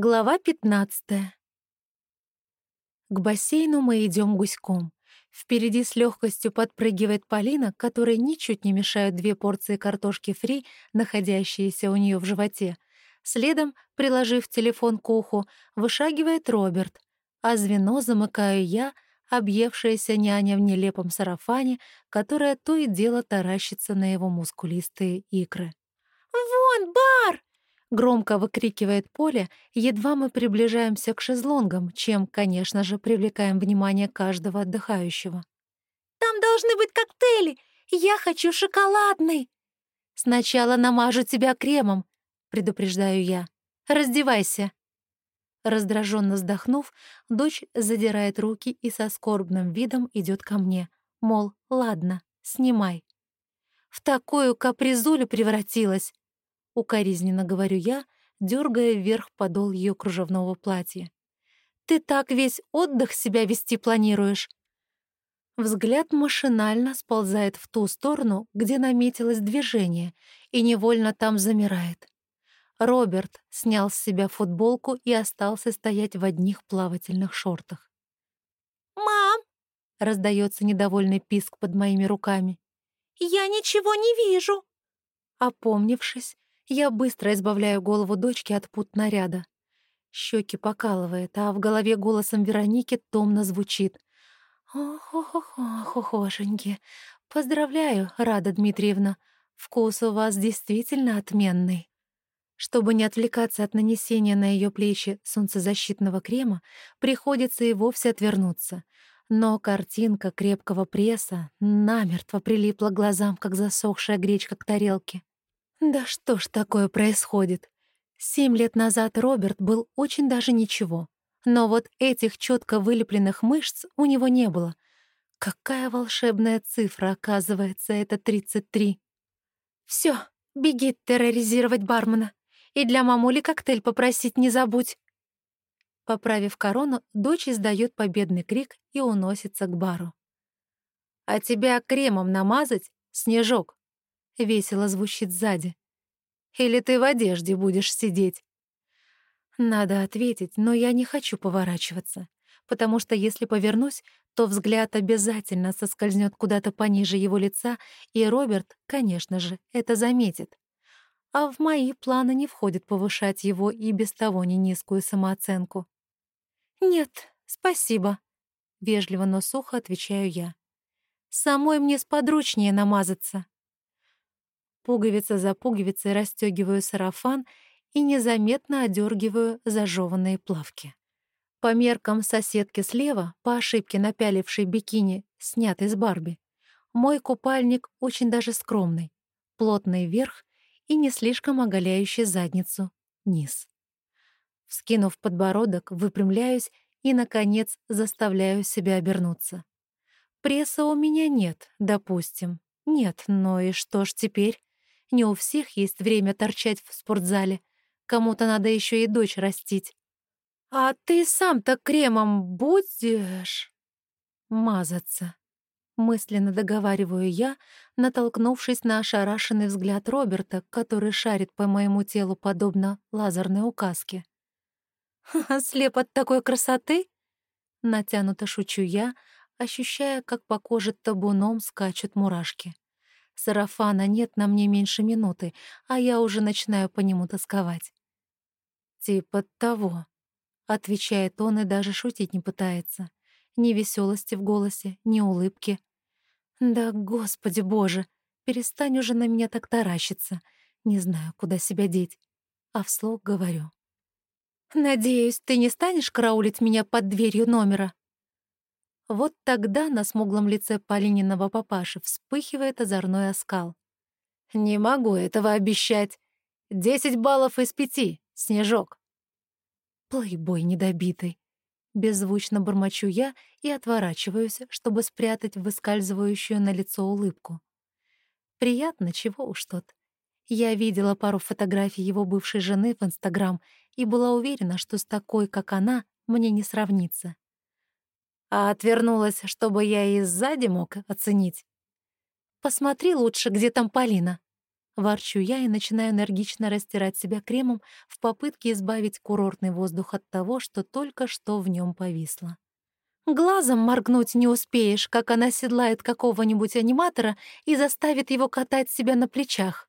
Глава 15. К бассейну мы идем гуськом. Впереди с легкостью подпрыгивает Полина, которой ничуть не мешают две порции картошки фри, находящиеся у нее в животе. Следом, приложив телефон к уху, вышагивает Роберт, а звено замыкаю я, объевшаяся няня в нелепом сарафане, которая то и дело таращится на его мускулистые икры. «Вон бар!» Громко выкрикивает Поля, едва мы приближаемся к шезлонгам, чем, конечно же, привлекаем внимание каждого отдыхающего. «Там должны быть коктейли! Я хочу шоколадный!» «Сначала намажу тебя кремом», — предупреждаю я. «Раздевайся». Раздраженно вздохнув, дочь задирает руки и со скорбным видом идет ко мне. Мол, ладно, снимай. В такую капризулю превратилась. Укоризненно говорю я, дергая вверх подол ее кружевного платья. «Ты так весь отдых себя вести планируешь?» Взгляд машинально сползает в ту сторону, где наметилось движение, и невольно там замирает. Роберт снял с себя футболку и остался стоять в одних плавательных шортах. «Мам!» — раздается недовольный писк под моими руками. «Я ничего не вижу!» Опомнившись, я быстро избавляю голову дочки от пут наряда. Щеки покалывает, а в голове голосом Вероники томно звучит. «Ох-ох-ох, Поздравляю, Рада Дмитриевна. Вкус у вас действительно отменный». Чтобы не отвлекаться от нанесения на ее плечи солнцезащитного крема, приходится и вовсе отвернуться. Но картинка крепкого пресса намертво прилипла глазам, как засохшая гречка к тарелке. Да что ж такое происходит? Семь лет назад Роберт был очень даже ничего. Но вот этих четко вылепленных мышц у него не было. Какая волшебная цифра, оказывается, это 33. Все, беги терроризировать бармена. И для мамули коктейль попросить не забудь. Поправив корону, дочь издает победный крик и уносится к бару. «А тебя кремом намазать, Снежок?» — весело звучит сзади. «Или ты в одежде будешь сидеть?» Надо ответить, но я не хочу поворачиваться, потому что если повернусь, то взгляд обязательно соскользнет куда-то пониже его лица, и Роберт, конечно же, это заметит. А в мои планы не входит повышать его и без того не низкую самооценку. «Нет, спасибо», — вежливо, но сухо отвечаю я. «Самой мне сподручнее намазаться». Пуговица за пуговицей расстегиваю сарафан и незаметно одергиваю зажеванные плавки. По меркам соседки слева, по ошибке напялившей бикини, снятый с Барби, мой купальник очень даже скромный, плотный верх и не слишком оголяющий задницу низ. Вскинув подбородок, выпрямляюсь и, наконец, заставляю себя обернуться. Пресса у меня нет, допустим. Нет, но и что ж теперь? Не у всех есть время торчать в спортзале. Кому-то надо еще и дочь растить. А ты сам-то кремом будешь мазаться? Мысленно договариваю я, натолкнувшись на ошарашенный взгляд Роберта, который шарит по моему телу подобно лазерной указке. «Слеп от такой красоты?» Натянуто шучу я, ощущая, как по коже табуном скачут мурашки. Сарафана нет на мне меньше минуты, а я уже начинаю по нему тосковать. «Типа того», — отвечает он и даже шутить не пытается. Ни веселости в голосе, ни улыбки. «Да, господи боже, перестань уже на меня так таращиться. Не знаю, куда себя деть». А вслух говорю. «Надеюсь, ты не станешь караулить меня под дверью номера?» Вот тогда на смуглом лице Полининого папаши вспыхивает озорной оскал. «Не могу этого обещать. Десять баллов из пяти, Снежок». Плейбой недобитый. Беззвучно бормочу я и отворачиваюсь, чтобы спрятать выскальзывающую на лицо улыбку. Приятно, чего уж тут. Я видела пару фотографий его бывшей жены в Инстаграм и была уверена, что с такой, как она, мне не сравнится а отвернулась, чтобы я и сзади мог оценить. «Посмотри лучше, где там Полина». Ворчу я и начинаю энергично растирать себя кремом в попытке избавить курортный воздух от того, что только что в нем повисло. Глазом моргнуть не успеешь, как она седлает какого-нибудь аниматора и заставит его катать себя на плечах.